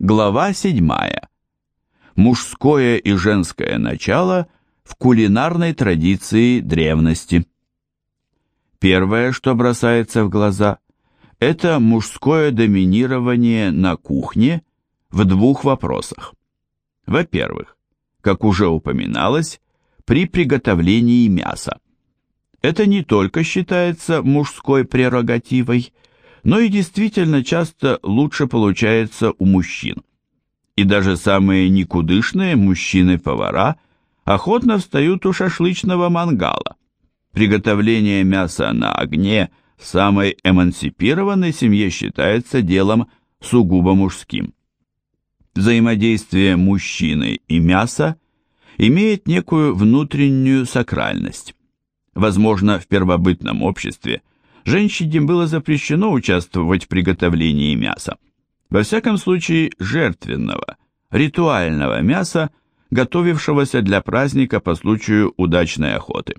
Глава 7. Мужское и женское начало в кулинарной традиции древности. Первое, что бросается в глаза, это мужское доминирование на кухне в двух вопросах. Во-первых, как уже упоминалось, при приготовлении мяса. Это не только считается мужской прерогативой, но и действительно часто лучше получается у мужчин. И даже самые никудышные мужчины-повара охотно встают у шашлычного мангала. Приготовление мяса на огне в самой эмансипированной семье считается делом сугубо мужским. Взаимодействие мужчины и мяса имеет некую внутреннюю сакральность. Возможно, в первобытном обществе – женщине было запрещено участвовать в приготовлении мяса. Во всяком случае, жертвенного, ритуального мяса, готовившегося для праздника по случаю удачной охоты.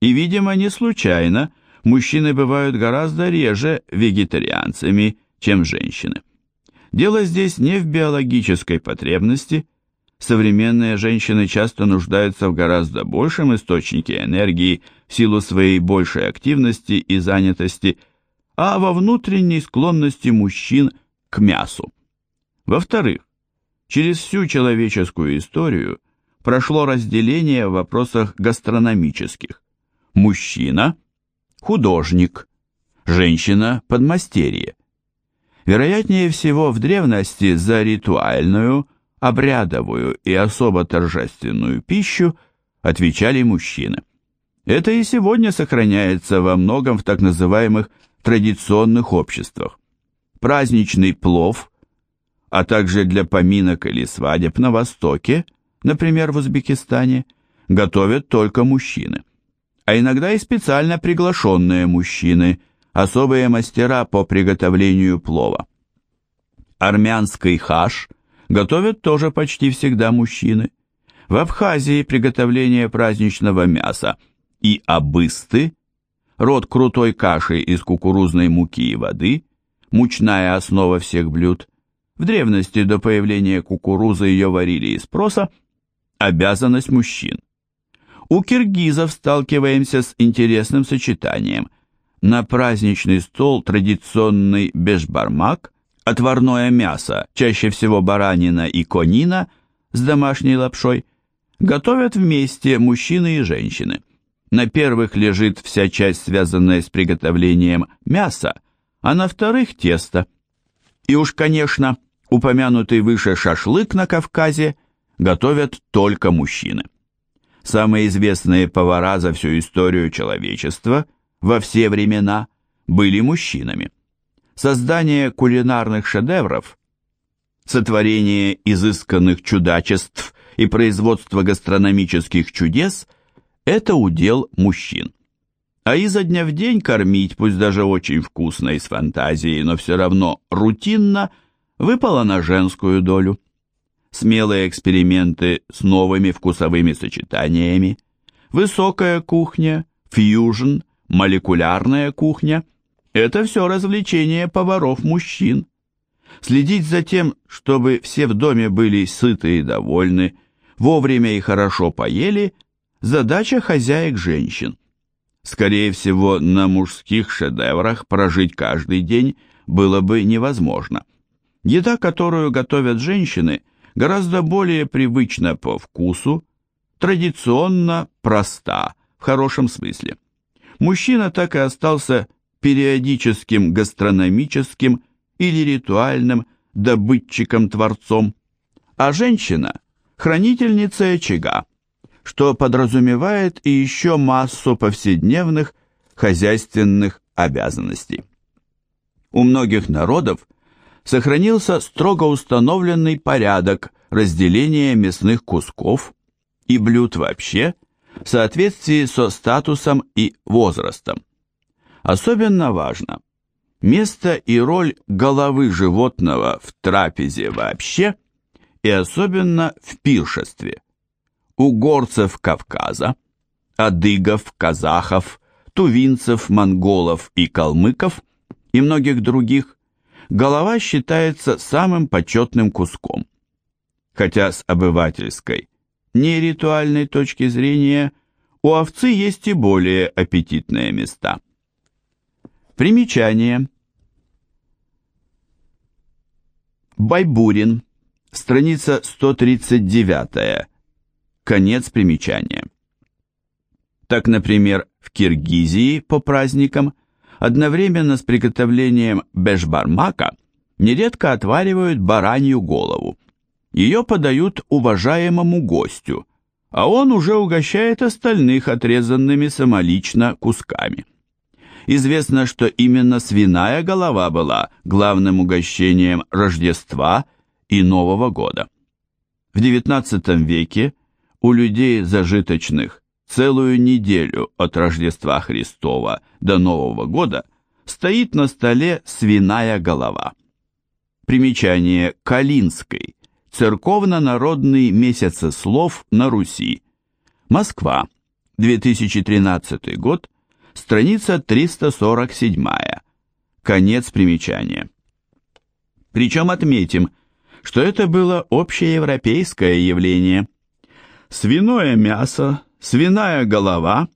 И, видимо, не случайно мужчины бывают гораздо реже вегетарианцами, чем женщины. Дело здесь не в биологической потребности, современные женщины часто нуждаются в гораздо большем источнике энергии в силу своей большей активности и занятости, а во внутренней склонности мужчин к мясу. Во-вторых, через всю человеческую историю прошло разделение в вопросах гастрономических. Мужчина – художник, женщина – подмастерье. Вероятнее всего, в древности за ритуальную – обрядовую и особо торжественную пищу отвечали мужчины. Это и сегодня сохраняется во многом в так называемых традиционных обществах. Праздничный плов, а также для поминок или свадеб на Востоке, например, в Узбекистане, готовят только мужчины. А иногда и специально приглашенные мужчины, особые мастера по приготовлению плова. Армянский хаш – готовят тоже почти всегда мужчины. В Абхазии приготовление праздничного мяса и абысты, род крутой каши из кукурузной муки и воды, мучная основа всех блюд, в древности до появления кукурузы ее варили из проса, обязанность мужчин. У киргизов сталкиваемся с интересным сочетанием. На праздничный стол традиционный бешбармак отварное мясо, чаще всего баранина и конина с домашней лапшой, готовят вместе мужчины и женщины. На первых лежит вся часть, связанная с приготовлением мяса, а на вторых – тесто. И уж, конечно, упомянутый выше шашлык на Кавказе готовят только мужчины. Самые известные повара за всю историю человечества во все времена были мужчинами создание кулинарных шедевров, сотворение изысканных чудачеств и производство гастрономических чудес – это удел мужчин. А изо дня в день кормить, пусть даже очень вкусно и с фантазией, но все равно рутинно, выпало на женскую долю. Смелые эксперименты с новыми вкусовыми сочетаниями, высокая кухня, фьюжн, молекулярная кухня – это все развлечение поваров-мужчин. Следить за тем, чтобы все в доме были сыты и довольны, вовремя и хорошо поели – задача хозяек-женщин. Скорее всего, на мужских шедеврах прожить каждый день было бы невозможно. Еда, которую готовят женщины, гораздо более привычна по вкусу, традиционно проста, в хорошем смысле. Мужчина так и остался периодическим гастрономическим или ритуальным добытчиком-творцом, а женщина – хранительница очага, что подразумевает и еще массу повседневных хозяйственных обязанностей. У многих народов сохранился строго установленный порядок разделения мясных кусков и блюд вообще в соответствии со статусом и возрастом. Особенно важно место и роль головы животного в трапезе вообще и особенно в пиршестве. У горцев Кавказа, адыгов, казахов, тувинцев, монголов и калмыков и многих других голова считается самым почетным куском. Хотя с обывательской, неритуальной точки зрения у овцы есть и более аппетитные места. Примечание. Байбурин, страница 139, конец примечания. Так, например, в Киргизии по праздникам одновременно с приготовлением бешбармака нередко отваривают баранью голову. Ее подают уважаемому гостю, а он уже угощает остальных отрезанными самолично кусками. Известно, что именно свиная голова была главным угощением Рождества и Нового года. В XIX веке у людей зажиточных целую неделю от Рождества Христова до Нового года стоит на столе свиная голова. Примечание Калинской. Церковно-народный месяцеслов на Руси. Москва. 2013 год. Страница 347. Конец примечания. Причем отметим, что это было общеевропейское явление. Свиное мясо, свиная голова,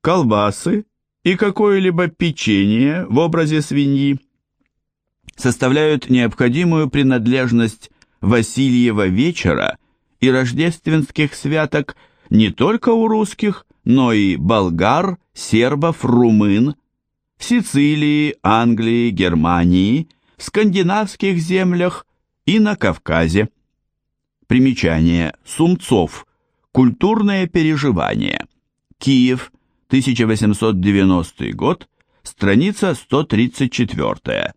колбасы и какое-либо печенье в образе свиньи составляют необходимую принадлежность Васильева вечера и рождественских святок не только у русских, но и болгар, сербов, румын, в Сицилии, Англии, Германии, в скандинавских землях и на Кавказе. Примечание Сумцов. Культурное переживание. Киев, 1890 год, страница 134.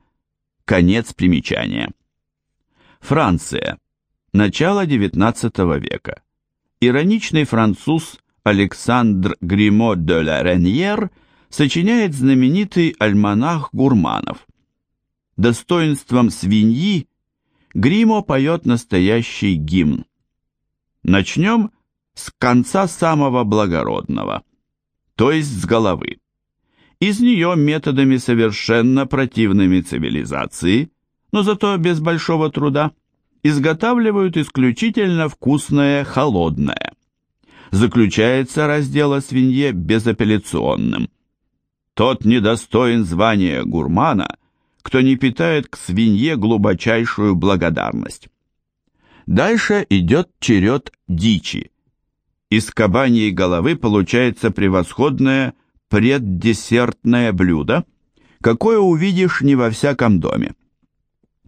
Конец примечания. Франция. Начало XIX века. Ироничный француз Александр Гримо де ла Реньер сочиняет знаменитый альманах гурманов. Достоинством свиньи Гримо поет настоящий гимн. Начнем с конца самого благородного, то есть с головы. Из нее методами совершенно противными цивилизации, но зато без большого труда, изготавливают исключительно вкусное холодное. Заключается раздел о свинье безапелляционным. Тот недостоин звания гурмана, кто не питает к свинье глубочайшую благодарность. Дальше идет черед дичи. Из кабаньей головы получается превосходное преддесертное блюдо, какое увидишь не во всяком доме.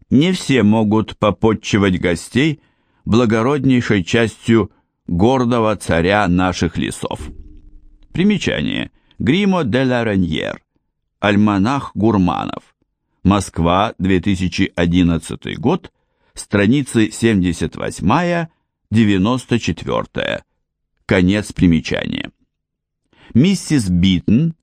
Не все могут попотчевать гостей благороднейшей частью гордого царя наших лесов. Примечание. Гримо де ла Реньер. Альманах гурманов. Москва, 2011 год. Страницы 78-94. Конец примечания. Миссис Биттон,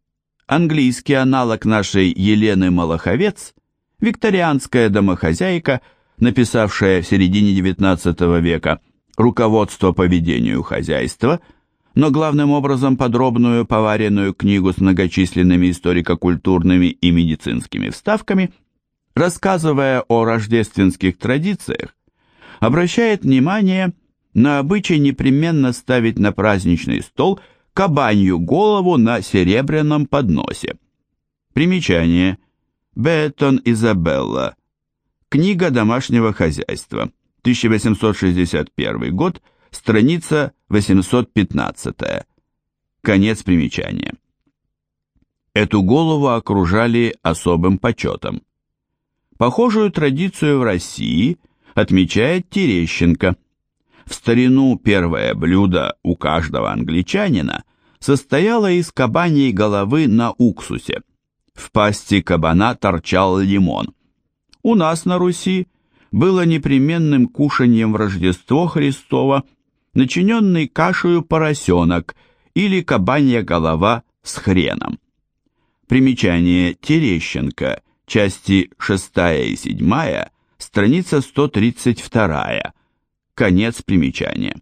английский аналог нашей Елены Молоховец, викторианская домохозяйка, написавшая в середине XIX века руководство по ведению хозяйства, но главным образом подробную поваренную книгу с многочисленными историко-культурными и медицинскими вставками, рассказывая о рождественских традициях, обращает внимание на обычай непременно ставить на праздничный стол кабанью голову на серебряном подносе. Примечание. Беттон Изабелла. Книга домашнего хозяйства. 1861 год, страница 815. Конец примечания. Эту голову окружали особым почетом. Похожую традицию в России отмечает Терещенко. В старину первое блюдо у каждого англичанина состояло из кабаньей головы на уксусе. В пасти кабана торчал лимон. У нас на Руси было непременным кушаньем в Рождество Христово, начиненный кашею поросенок или кабанья голова с хреном. Примечание Терещенко, части 6 и 7, страница 132, конец примечания.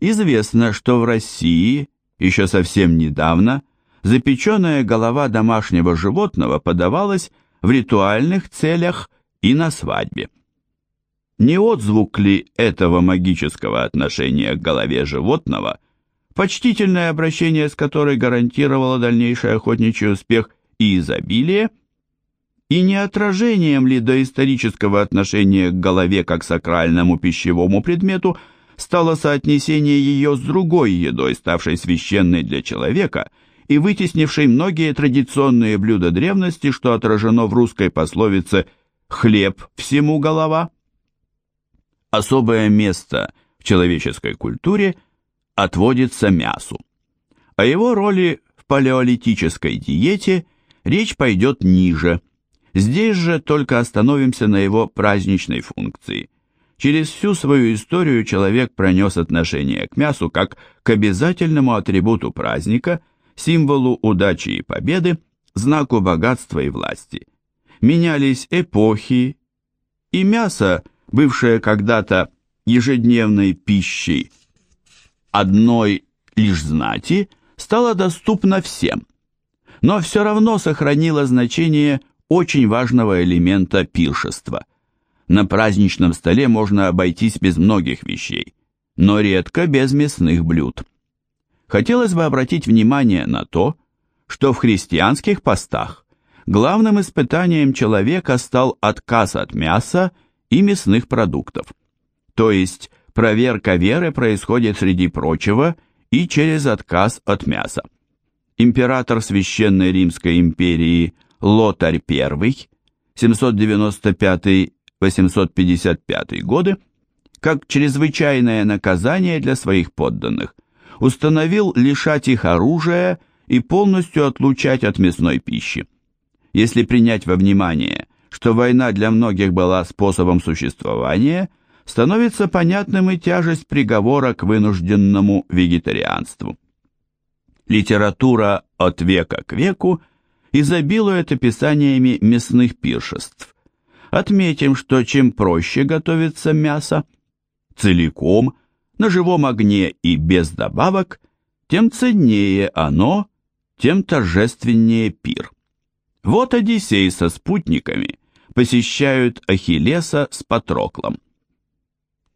Известно, что в России еще совсем недавно запеченная голова домашнего животного подавалась в ритуальных целях и на свадьбе. Не отзвук ли этого магического отношения к голове животного, почтительное обращение с которой гарантировало дальнейший охотничий успех и изобилие, и не отражением ли доисторического отношения к голове как сакральному пищевому предмету стало соотнесение ее с другой едой, ставшей священной для человека и вытеснившей многие традиционные блюда древности, что отражено в русской пословице «хлеб всему голова». Особое место в человеческой культуре отводится мясу. О его роли в палеолитической диете речь пойдет ниже – Здесь же только остановимся на его праздничной функции. Через всю свою историю человек пронес отношение к мясу как к обязательному атрибуту праздника, символу удачи и победы, знаку богатства и власти. Менялись эпохи, и мясо, бывшее когда-то ежедневной пищей одной лишь знати, стало доступно всем, но все равно сохранило значение очень важного элемента пиршества. На праздничном столе можно обойтись без многих вещей, но редко без мясных блюд. Хотелось бы обратить внимание на то, что в христианских постах главным испытанием человека стал отказ от мяса и мясных продуктов. То есть проверка веры происходит среди прочего и через отказ от мяса. Император Священной Римской империи Лотарь I, 795-855 годы, как чрезвычайное наказание для своих подданных, установил лишать их оружия и полностью отлучать от мясной пищи. Если принять во внимание, что война для многих была способом существования, становится понятным и тяжесть приговора к вынужденному вегетарианству. Литература от века к веку – изобилует описаниями мясных пиршеств. Отметим, что чем проще готовится мясо, целиком, на живом огне и без добавок, тем ценнее оно, тем торжественнее пир. Вот Одиссей со спутниками посещают Ахиллеса с Патроклом.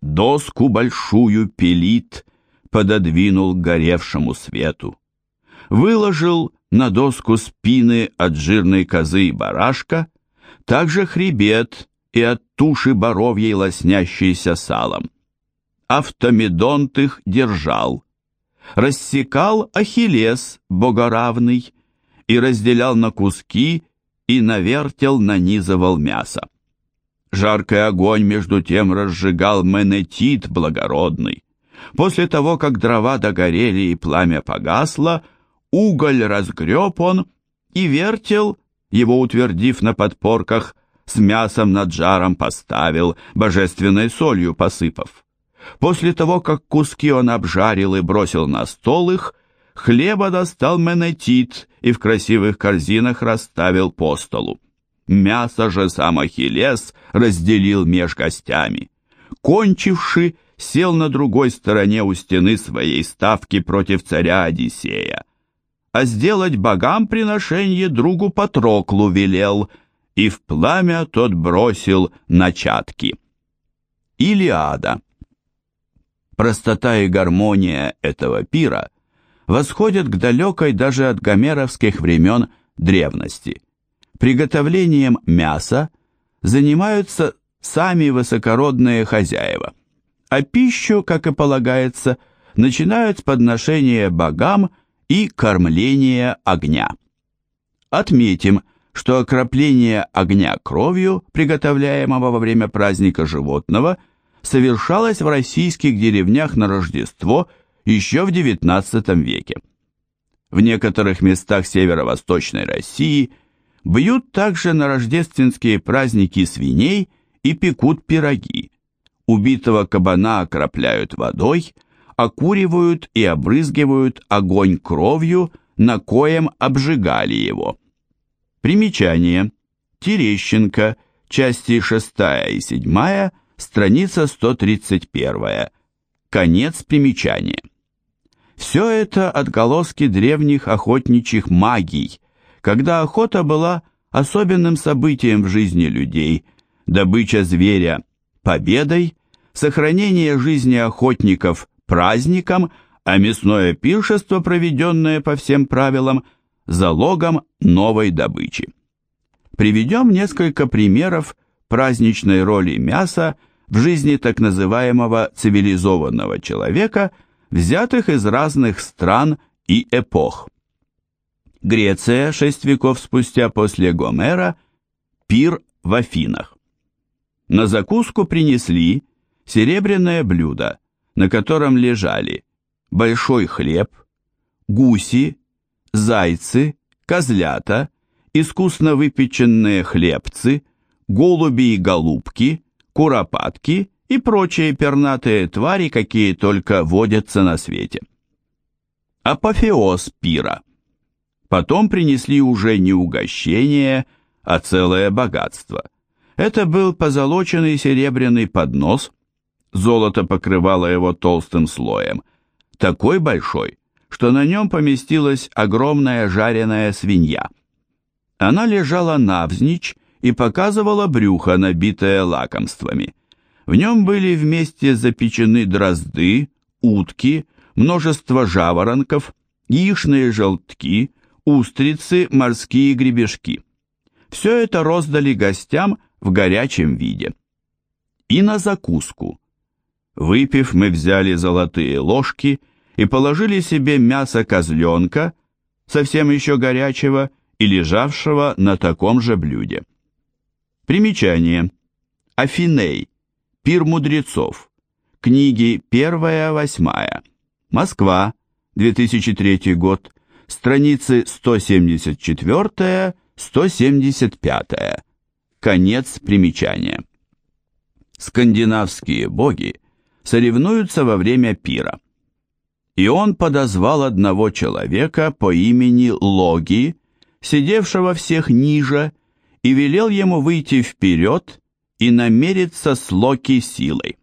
Доску большую пилит, пододвинул горевшему свету. Выложил на доску спины от жирной козы и барашка, также хребет и от туши боровьей лоснящейся салом. Автомедонт их держал. Рассекал Ахиллес богоравный и разделял на куски и навертел нанизывал мясо. Жаркий огонь между тем разжигал Менетит благородный. После того, как дрова догорели и пламя погасло, уголь разгреб он и вертел, его утвердив на подпорках, с мясом над жаром поставил, божественной солью посыпав. После того, как куски он обжарил и бросил на стол их, хлеба достал менетит и в красивых корзинах расставил по столу. Мясо же сам Ахиллес разделил меж гостями. Кончивши, сел на другой стороне у стены своей ставки против царя Одиссея а сделать богам приношение другу Патроклу велел, и в пламя тот бросил начатки. Илиада. Простота и гармония этого пира восходят к далекой даже от гомеровских времен древности. Приготовлением мяса занимаются сами высокородные хозяева, а пищу, как и полагается, начинают с подношения богам и кормление огня. Отметим, что окропление огня кровью, приготовляемого во время праздника животного, совершалось в российских деревнях на Рождество еще в XIX веке. В некоторых местах северо-восточной России бьют также на рождественские праздники свиней и пекут пироги. Убитого кабана окропляют водой – окуривают и обрызгивают огонь кровью, на коем обжигали его. Примечание. Терещенко, части 6 и 7, страница 131. Конец примечания. Все это отголоски древних охотничьих магий, когда охота была особенным событием в жизни людей, добыча зверя – победой, сохранение жизни охотников – праздником, а мясное пиршество, проведенное по всем правилам, залогом новой добычи. Приведем несколько примеров праздничной роли мяса в жизни так называемого цивилизованного человека, взятых из разных стран и эпох. Греция, шесть веков спустя после Гомера, пир в Афинах. На закуску принесли серебряное блюдо, на котором лежали большой хлеб, гуси, зайцы, козлята, искусно выпеченные хлебцы, голуби и голубки, куропатки и прочие пернатые твари, какие только водятся на свете. Апофеоз пира. Потом принесли уже не угощение, а целое богатство. Это был позолоченный серебряный поднос, золото покрывало его толстым слоем, такой большой, что на нем поместилась огромная жареная свинья. Она лежала навзничь и показывала брюхо, набитое лакомствами. В нем были вместе запечены дрозды, утки, множество жаворонков, яичные желтки, устрицы, морские гребешки. Все это роздали гостям в горячем виде. И на закуску. Выпив, мы взяли золотые ложки и положили себе мясо козленка, совсем еще горячего и лежавшего на таком же блюде. Примечание. Афиней. Пир мудрецов. Книги 1-8. Москва. 2003 год. Страницы 174-175. Конец примечания. Скандинавские боги соревнуются во время пира. И он подозвал одного человека по имени Логи, сидевшего всех ниже, и велел ему выйти вперед и намериться с Локи силой.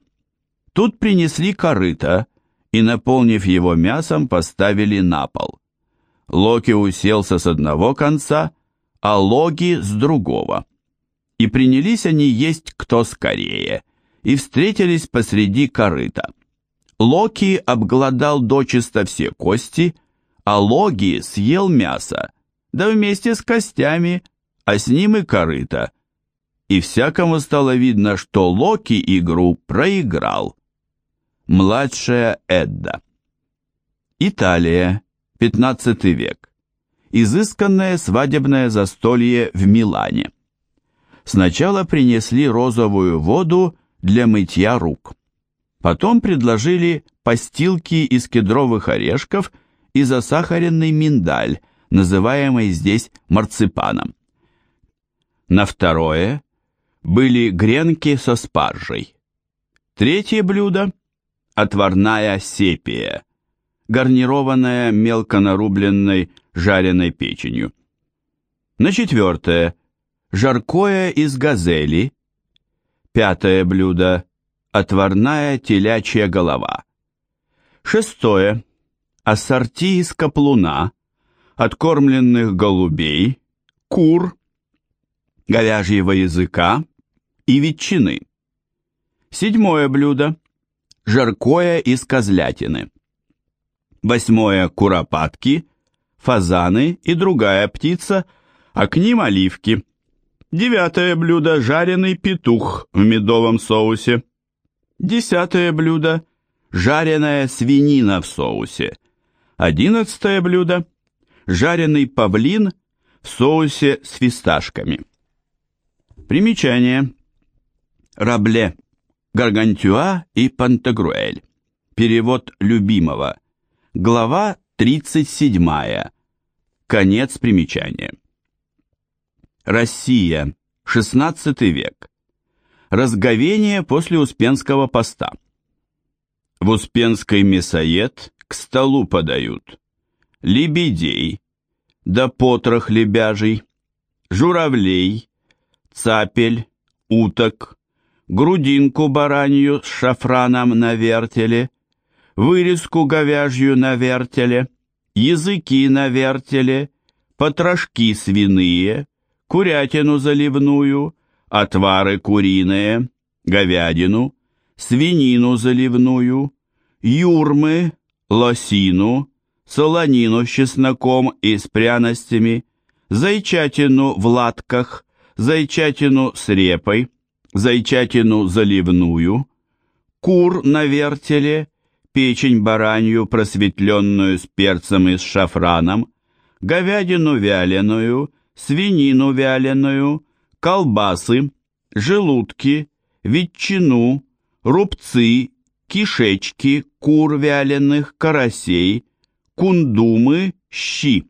Тут принесли корыто и, наполнив его мясом, поставили на пол. Локи уселся с одного конца, а Логи с другого. И принялись они есть кто скорее, и встретились посреди корыта. Локи обглодал дочисто все кости, а Логи съел мясо, да вместе с костями – а с ним и корыто. И всякому стало видно, что Локи игру проиграл. Младшая Эдда. Италия, 15 век. Изысканное свадебное застолье в Милане. Сначала принесли розовую воду для мытья рук. Потом предложили постилки из кедровых орешков и засахаренный миндаль, называемый здесь марципаном. На второе были гренки со спаржей. Третье блюдо – отварная сепия, гарнированная мелко нарубленной жареной печенью. На четвертое – жаркое из газели. Пятое блюдо – отварная телячья голова. Шестое – ассорти из каплуна, откормленных голубей, кур, говяжьего языка и ветчины. Седьмое блюдо – жаркое из козлятины. Восьмое – куропатки, фазаны и другая птица, а к ним оливки. Девятое блюдо – жареный петух в медовом соусе. Десятое блюдо – жареная свинина в соусе. Одиннадцатое блюдо – жареный павлин в соусе с фисташками. Примечание. Рабле, Гаргантюа и Пантагруэль. Перевод любимого. Глава 37. Конец примечания. Россия. 16 век. Разговение после Успенского поста. В Успенской мясоед к столу подают. Лебедей, да потрох лебяжий, журавлей, цапель, уток, грудинку баранью с шафраном на вертеле, вырезку говяжью на вертеле, языки на вертеле, потрошки свиные, курятину заливную, отвары куриные, говядину, свинину заливную, юрмы, лосину, солонину с чесноком и с пряностями, зайчатину в латках, зайчатину с репой, зайчатину заливную, кур на вертеле, печень баранью, просветленную с перцем и с шафраном, говядину вяленую, свинину вяленую, колбасы, желудки, ветчину, рубцы, кишечки, кур вяленых, карасей, кундумы, щи.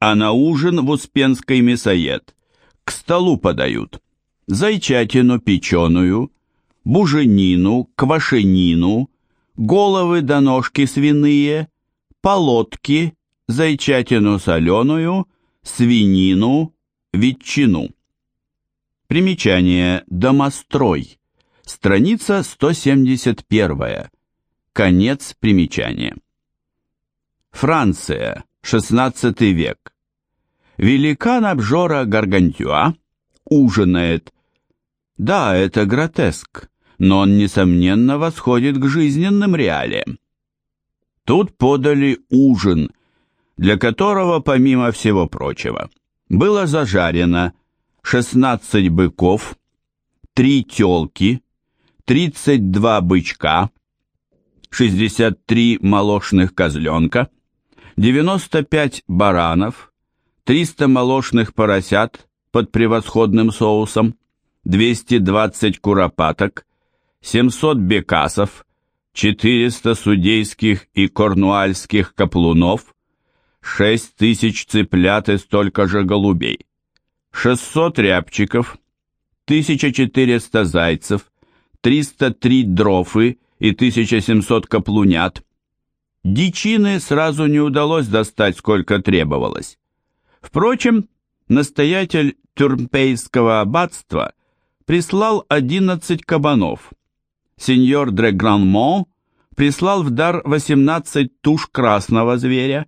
А на ужин в Успенской мясоед к столу подают зайчатину печеную, буженину, квашенину, головы до ножки свиные, полотки, зайчатину соленую, свинину, ветчину. Примечание «Домострой». Страница 171. Конец примечания. Франция, XVI век. Великан обжора Гаргантюа ужинает. Да, это гротеск, но он, несомненно, восходит к жизненным реалиям. Тут подали ужин, для которого, помимо всего прочего, было зажарено 16 быков, 3 телки, 32 бычка, 63 молочных козленка, 95 баранов, 300 молочных поросят под превосходным соусом, 220 куропаток, 700 бекасов, 400 судейских и корнуальских каплунов, 6 тысяч цыплят и столько же голубей, 600 рябчиков, 1400 зайцев, 303 дрофы и 1700 каплунят. Дичины сразу не удалось достать, сколько требовалось. Впрочем, настоятель Тюрмпейского аббатства прислал 11 кабанов. Сеньор де Гранмон прислал в дар 18 туш красного зверя.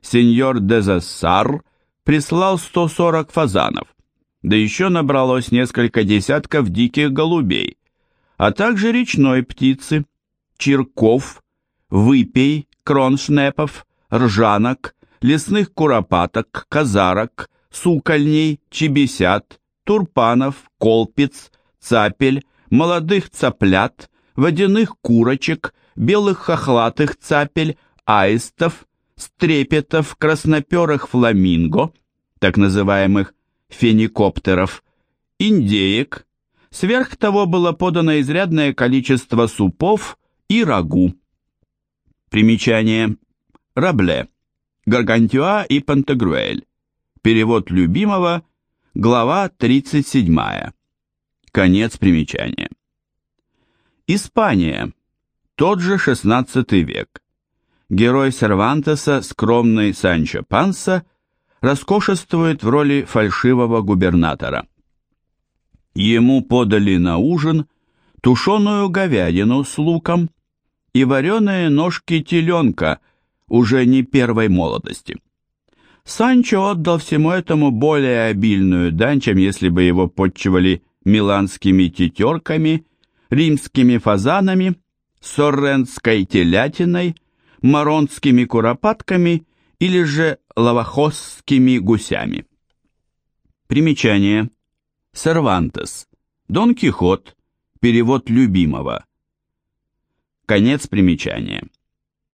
Сеньор де Зассар прислал 140 фазанов. Да еще набралось несколько десятков диких голубей, а также речной птицы, черков, выпей, кроншнепов, ржанок, лесных куропаток, казарок, сукольней, чебесят, турпанов, колпиц, цапель, молодых цаплят, водяных курочек, белых хохлатых цапель, аистов, стрепетов, красноперых фламинго, так называемых феникоптеров, индеек. Сверх того было подано изрядное количество супов и рагу. Примечание. Рабле. Гаргантюа и Пантагрюэль. Перевод любимого, глава 37. Конец примечания. Испания. Тот же XVI век. Герой Сервантеса, скромный Санчо Панса, роскошествует в роли фальшивого губернатора. Ему подали на ужин тушеную говядину с луком и вареные ножки теленка уже не первой молодости. Санчо отдал всему этому более обильную дань, чем если бы его подчивали миланскими тетерками, римскими фазанами, сорренской телятиной, маронскими куропатками или же лавахосскими гусями. Примечание. Сервантес. Дон Кихот. Перевод любимого. Конец примечания.